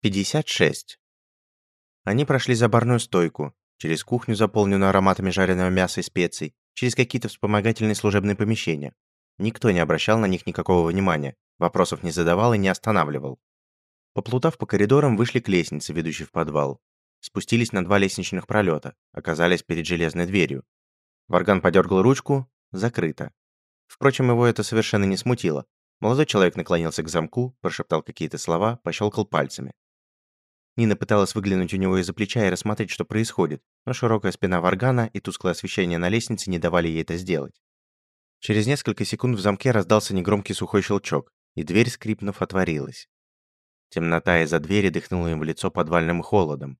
56. Они прошли за барную стойку, через кухню, заполненную ароматами жареного мяса и специй, через какие-то вспомогательные служебные помещения. Никто не обращал на них никакого внимания, вопросов не задавал и не останавливал. Поплутав по коридорам, вышли к лестнице, ведущей в подвал. Спустились на два лестничных пролета, оказались перед железной дверью. Варган подергал ручку, закрыто. Впрочем, его это совершенно не смутило. Молодой человек наклонился к замку, прошептал какие-то слова, пощелкал пальцами. Нина пыталась выглянуть у него из-за плеча и рассмотреть, что происходит, но широкая спина Варгана и тусклое освещение на лестнице не давали ей это сделать. Через несколько секунд в замке раздался негромкий сухой щелчок, и дверь, скрипнув, отворилась. Темнота из-за двери дыхнула им в лицо подвальным холодом.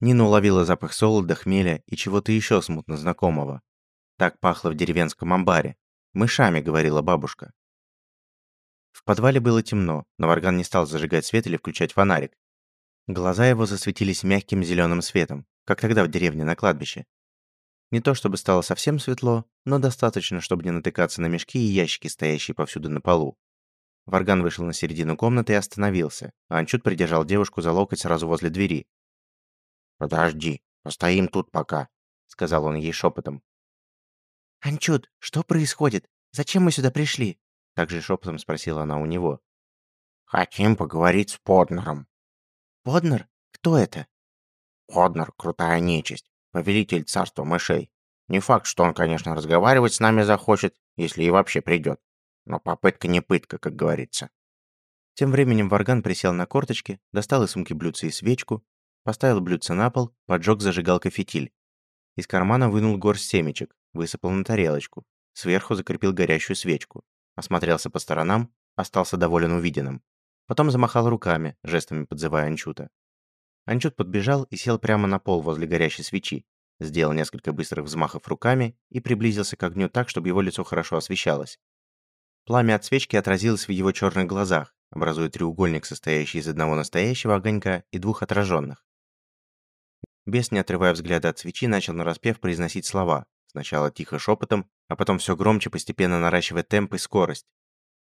Нина уловила запах солода, хмеля и чего-то еще смутно знакомого. Так пахло в деревенском амбаре. «Мышами», — говорила бабушка. В подвале было темно, но Варган не стал зажигать свет или включать фонарик. Глаза его засветились мягким зеленым светом, как тогда в деревне на кладбище. Не то чтобы стало совсем светло, но достаточно, чтобы не натыкаться на мешки и ящики, стоящие повсюду на полу. Варган вышел на середину комнаты и остановился, а Анчут придержал девушку за локоть сразу возле двери. «Подожди, постоим тут пока», — сказал он ей шепотом. «Анчут, что происходит? Зачем мы сюда пришли?» Также шепотом спросила она у него. «Хотим поговорить с Поднером», Поднер? Кто это? Поднер — крутая нечисть, повелитель царства мышей. Не факт, что он, конечно, разговаривать с нами захочет, если и вообще придет. Но попытка не пытка, как говорится. Тем временем Варган присел на корточки, достал из сумки блюдце и свечку, поставил блюдце на пол, поджег зажигалкой фитиль. Из кармана вынул горсть семечек, высыпал на тарелочку, сверху закрепил горящую свечку, осмотрелся по сторонам, остался доволен увиденным. Потом замахал руками, жестами подзывая Анчута. Анчут подбежал и сел прямо на пол возле горящей свечи, сделал несколько быстрых взмахов руками и приблизился к огню так, чтобы его лицо хорошо освещалось. Пламя от свечки отразилось в его черных глазах, образуя треугольник, состоящий из одного настоящего огонька и двух отраженных. Бес, не отрывая взгляда от свечи, начал нараспев произносить слова, сначала тихо шепотом, а потом все громче, постепенно наращивая темп и скорость,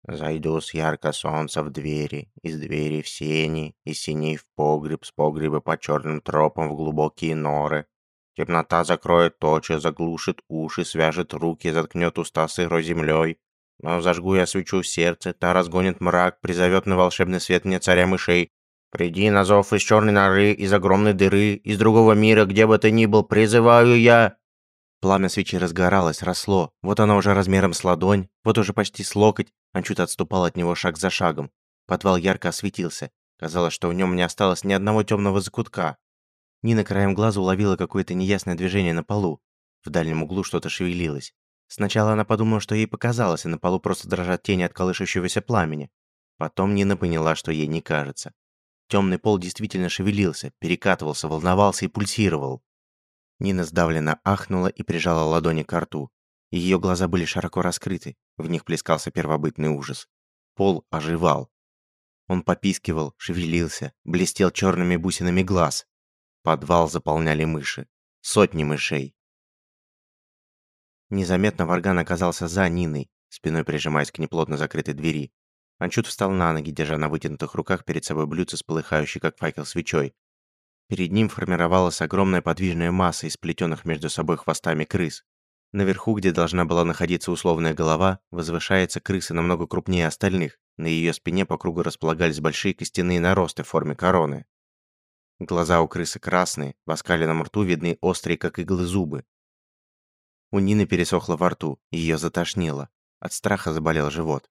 Зайду с ярко солнца в двери, из двери в сени, из синей в погреб, с погреба по черным тропам в глубокие норы. Темнота закроет очи, заглушит уши, свяжет руки, заткнет уста сырой землей. Но зажгу я свечу в сердце, та разгонит мрак, призовет на волшебный свет мне царя мышей. Приди на зов из черной норы, из огромной дыры, из другого мира, где бы ты ни был, призываю я. Пламя свечи разгоралось, росло. Вот оно уже размером с ладонь, вот уже почти с локоть. Анчут отступал от него шаг за шагом. Подвал ярко осветился. Казалось, что в нем не осталось ни одного темного закутка. Нина краем глаза уловила какое-то неясное движение на полу. В дальнем углу что-то шевелилось. Сначала она подумала, что ей показалось, и на полу просто дрожат тени от колышущегося пламени. Потом Нина поняла, что ей не кажется. Темный пол действительно шевелился, перекатывался, волновался и пульсировал. Нина сдавленно ахнула и прижала ладони к рту. Ее глаза были широко раскрыты, в них плескался первобытный ужас. Пол оживал. Он попискивал, шевелился, блестел черными бусинами глаз. Подвал заполняли мыши. Сотни мышей. Незаметно Варган оказался за Ниной, спиной прижимаясь к неплотно закрытой двери. Анчут встал на ноги, держа на вытянутых руках перед собой блюдце с полыхающей, как факел, свечой. Перед ним формировалась огромная подвижная масса из плетенных между собой хвостами крыс. Наверху, где должна была находиться условная голова, возвышается крыса намного крупнее остальных. На ее спине по кругу располагались большие костяные наросты в форме короны. Глаза у крысы красные, в оскаленном рту видны острые, как иглы, зубы. У Нины пересохло во рту, ее затошнило. От страха заболел живот.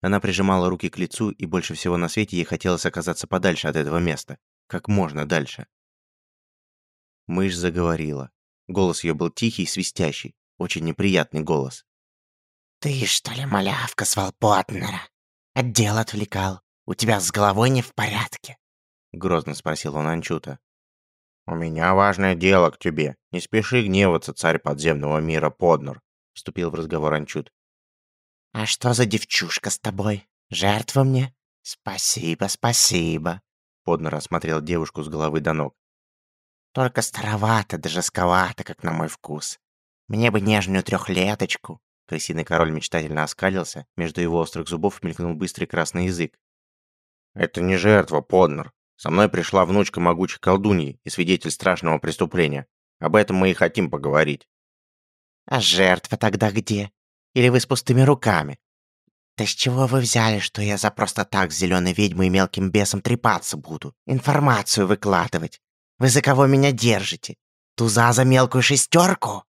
Она прижимала руки к лицу, и больше всего на свете ей хотелось оказаться подальше от этого места. Как можно дальше. Мышь заговорила. Голос ее был тихий свистящий. Очень неприятный голос. «Ты, что ли, малявка с Потнера? Отдел отвлекал. У тебя с головой не в порядке?» Грозно спросил он Анчута. «У меня важное дело к тебе. Не спеши гневаться, царь подземного мира Поднер», вступил в разговор Анчут. «А что за девчушка с тобой? Жертва мне? Спасибо, спасибо». Поднер осмотрел девушку с головы до ног. Только старовато да жестковато, как на мой вкус. Мне бы нежную трехлеточку. Крысиный король мечтательно оскалился, между его острых зубов мелькнул быстрый красный язык. «Это не жертва, Поднер. Со мной пришла внучка могучей колдуньи и свидетель страшного преступления. Об этом мы и хотим поговорить». «А жертва тогда где? Или вы с пустыми руками? Да с чего вы взяли, что я за просто так с зеленой ведьмой и мелким бесом трепаться буду? Информацию выкладывать? Вы за кого меня держите? Туза за мелкую шестерку?»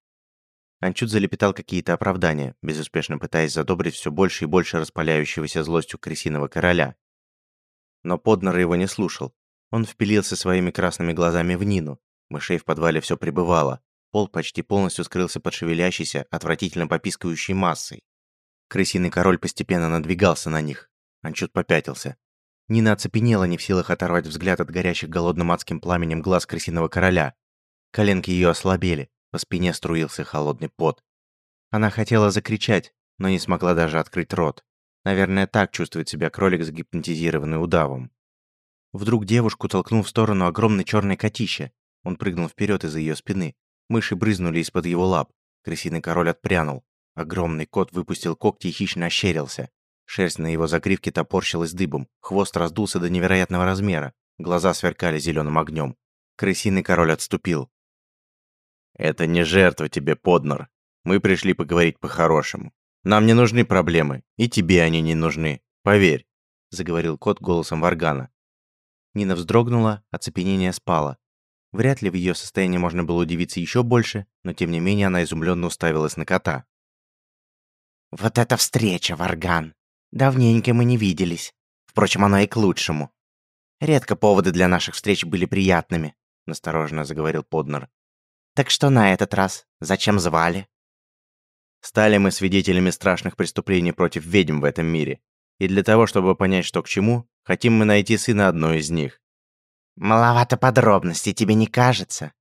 Анчут залепетал какие-то оправдания, безуспешно пытаясь задобрить все больше и больше распаляющегося злостью крысиного короля. Но Поднор его не слушал. Он впилился своими красными глазами в Нину. Мышей в подвале все прибывало. Пол почти полностью скрылся под шевелящейся, отвратительно попискивающей массой. Крысиный король постепенно надвигался на них. Анчут попятился. Нина оцепенела, не в силах оторвать взгляд от горящих голодным адским пламенем глаз крысиного короля. Коленки ее ослабели, по спине струился холодный пот. Она хотела закричать, но не смогла даже открыть рот. Наверное, так чувствует себя кролик, загипнотизированный удавом. Вдруг девушку толкнул в сторону огромный черный котище. Он прыгнул вперед из-за ее спины. Мыши брызнули из-под его лап. Крысиный король отпрянул. Огромный кот выпустил когти и хищно ощерился. Шерсть на его загривке топорщилась дыбом. Хвост раздулся до невероятного размера. Глаза сверкали зеленым огнем. Крысиный король отступил. «Это не жертва тебе, Поднор. Мы пришли поговорить по-хорошему. Нам не нужны проблемы, и тебе они не нужны. Поверь», — заговорил кот голосом Варгана. Нина вздрогнула, оцепенение спало. Вряд ли в ее состоянии можно было удивиться еще больше, но тем не менее она изумленно уставилась на кота. «Вот это встреча, Варган! Давненько мы не виделись. Впрочем, оно и к лучшему. Редко поводы для наших встреч были приятными», — настороженно заговорил Поднер. Так что на этот раз? Зачем звали? Стали мы свидетелями страшных преступлений против ведьм в этом мире. И для того, чтобы понять, что к чему, хотим мы найти сына одной из них. Маловато подробностей, тебе не кажется?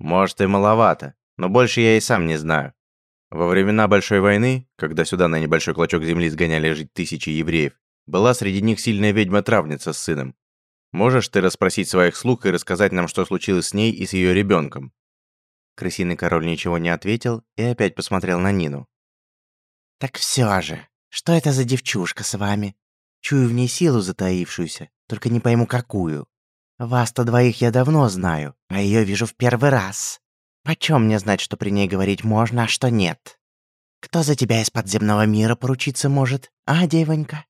Может, и маловато, но больше я и сам не знаю. Во времена Большой войны, когда сюда на небольшой клочок земли сгоняли жить тысячи евреев, была среди них сильная ведьма-травница с сыном. Можешь ты расспросить своих слуг и рассказать нам, что случилось с ней и с ее ребенком? Крысиный король ничего не ответил и опять посмотрел на Нину. «Так все же, что это за девчушка с вами? Чую в ней силу затаившуюся, только не пойму какую. Вас-то двоих я давно знаю, а ее вижу в первый раз. Почем мне знать, что при ней говорить можно, а что нет? Кто за тебя из подземного мира поручиться может, а, девонька?»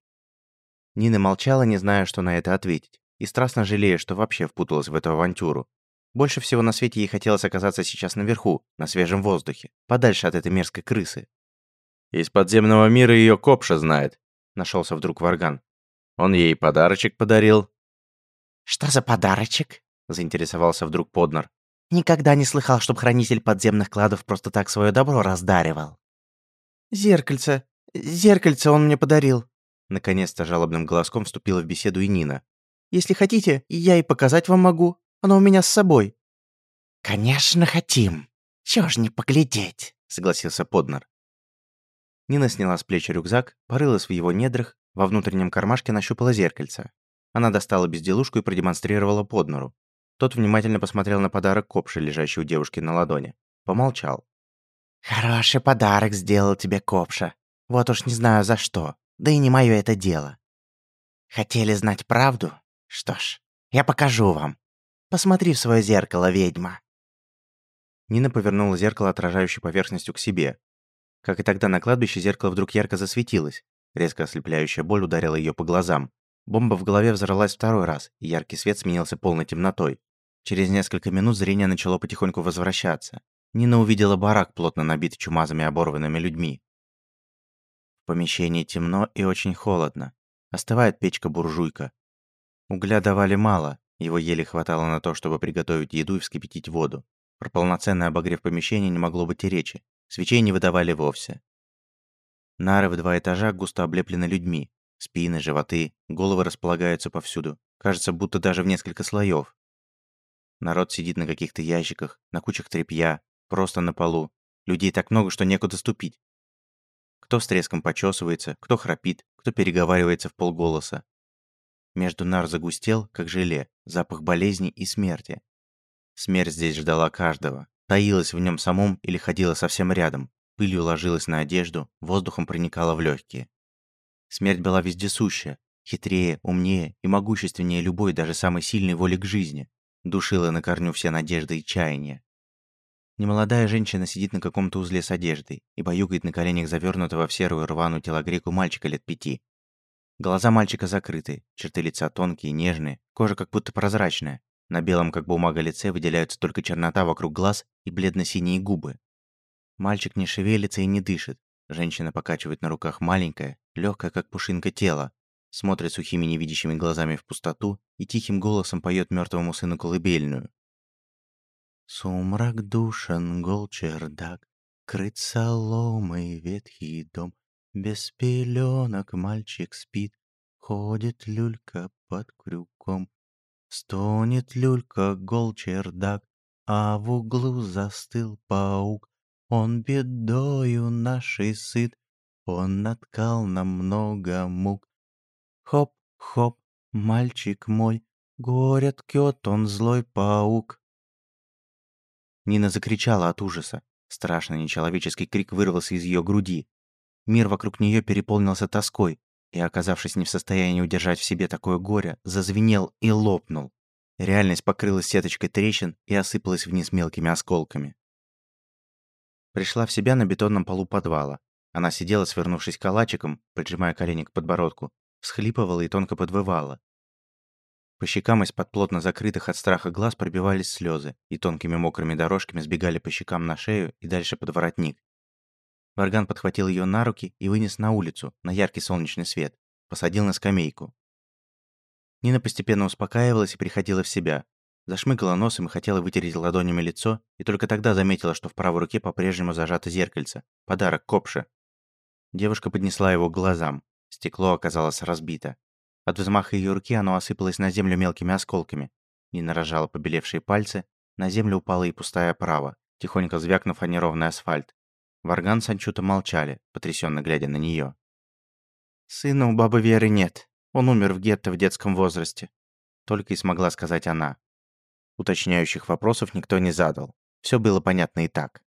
Нина молчала, не зная, что на это ответить, и страстно жалея, что вообще впуталась в эту авантюру. Больше всего на свете ей хотелось оказаться сейчас наверху, на свежем воздухе, подальше от этой мерзкой крысы. «Из подземного мира ее Копша знает», — нашелся вдруг Варган. «Он ей подарочек подарил». «Что за подарочек?» — заинтересовался вдруг Поднор. «Никогда не слыхал, чтоб хранитель подземных кладов просто так свое добро раздаривал». «Зеркальце, зеркальце он мне подарил», — наконец-то жалобным голоском вступила в беседу и Нина. «Если хотите, я и показать вам могу». Оно у меня с собой». «Конечно, хотим. Чего ж не поглядеть?» — согласился Поднер. Нина сняла с плеч рюкзак, порылась в его недрах, во внутреннем кармашке нащупала зеркальце. Она достала безделушку и продемонстрировала Поднеру. Тот внимательно посмотрел на подарок Копши, лежащий у девушки на ладони. Помолчал. «Хороший подарок сделал тебе Копша. Вот уж не знаю за что. Да и не мое это дело. Хотели знать правду? Что ж, я покажу вам. Посмотри в свое зеркало, ведьма!» Нина повернула зеркало, отражающей поверхностью, к себе. Как и тогда на кладбище, зеркало вдруг ярко засветилось. Резко ослепляющая боль ударила ее по глазам. Бомба в голове взорвалась второй раз, и яркий свет сменился полной темнотой. Через несколько минут зрение начало потихоньку возвращаться. Нина увидела барак, плотно набитый чумазами оборванными людьми. В помещении темно и очень холодно. Остывает печка-буржуйка. Угля давали мало, его еле хватало на то, чтобы приготовить еду и вскипятить воду. Про полноценный обогрев помещения не могло быть и речи. Свечей не выдавали вовсе. Нары в два этажа густо облеплены людьми. Спины, животы, головы располагаются повсюду. Кажется, будто даже в несколько слоев. Народ сидит на каких-то ящиках, на кучах тряпья, просто на полу. Людей так много, что некуда ступить. Кто с треском почесывается, кто храпит, кто переговаривается в полголоса. Между нар загустел, как желе, запах болезни и смерти. Смерть здесь ждала каждого, таилась в нем самом или ходила совсем рядом, пылью ложилась на одежду, воздухом проникала в легкие. Смерть была вездесущая, хитрее, умнее и могущественнее любой, даже самой сильной воли к жизни, душила на корню все надежды и чаяния. Немолодая женщина сидит на каком-то узле с одеждой и баюкает на коленях завернутого в серую рваную телогреку мальчика лет пяти. Глаза мальчика закрыты, черты лица тонкие, нежные, кожа как будто прозрачная. На белом, как бумага, лице выделяются только чернота вокруг глаз и бледно-синие губы. Мальчик не шевелится и не дышит. Женщина покачивает на руках маленькое, легкое, как пушинка тело, смотрит сухими невидящими глазами в пустоту и тихим голосом поет мертвому сыну колыбельную. Сумрак душен, гол чердак, Крыт соломой ветхий дом, Без пеленок мальчик спит, Ходит люлька под крюком. Стонет люлька, гол чердак, А в углу застыл паук. Он бедою нашей сыт, Он наткал нам много мук. Хоп, хоп, мальчик мой, Горе ткет он злой паук. Нина закричала от ужаса. Страшный нечеловеческий крик вырвался из ее груди. Мир вокруг нее переполнился тоской, и, оказавшись не в состоянии удержать в себе такое горе, зазвенел и лопнул. Реальность покрылась сеточкой трещин и осыпалась вниз мелкими осколками. Пришла в себя на бетонном полу подвала. Она сидела, свернувшись калачиком, поджимая колени к подбородку, всхлипывала и тонко подвывала. По щекам из-под плотно закрытых от страха глаз пробивались слезы и тонкими мокрыми дорожками сбегали по щекам на шею и дальше под воротник. Варган подхватил ее на руки и вынес на улицу, на яркий солнечный свет, посадил на скамейку. Нина постепенно успокаивалась и приходила в себя. Зашмыгала носом и хотела вытереть ладонями лицо, и только тогда заметила, что в правой руке по-прежнему зажато зеркальце. Подарок Копше. Девушка поднесла его к глазам. Стекло оказалось разбито. От взмаха ее руки оно осыпалось на землю мелкими осколками. Нина рожала побелевшие пальцы, на землю упала и пустая оправа, тихонько звякнув о неровный асфальт. Варган с Анчута молчали, потрясенно глядя на нее. «Сына у бабы Веры нет. Он умер в гетто в детском возрасте», — только и смогла сказать она. Уточняющих вопросов никто не задал. Все было понятно и так.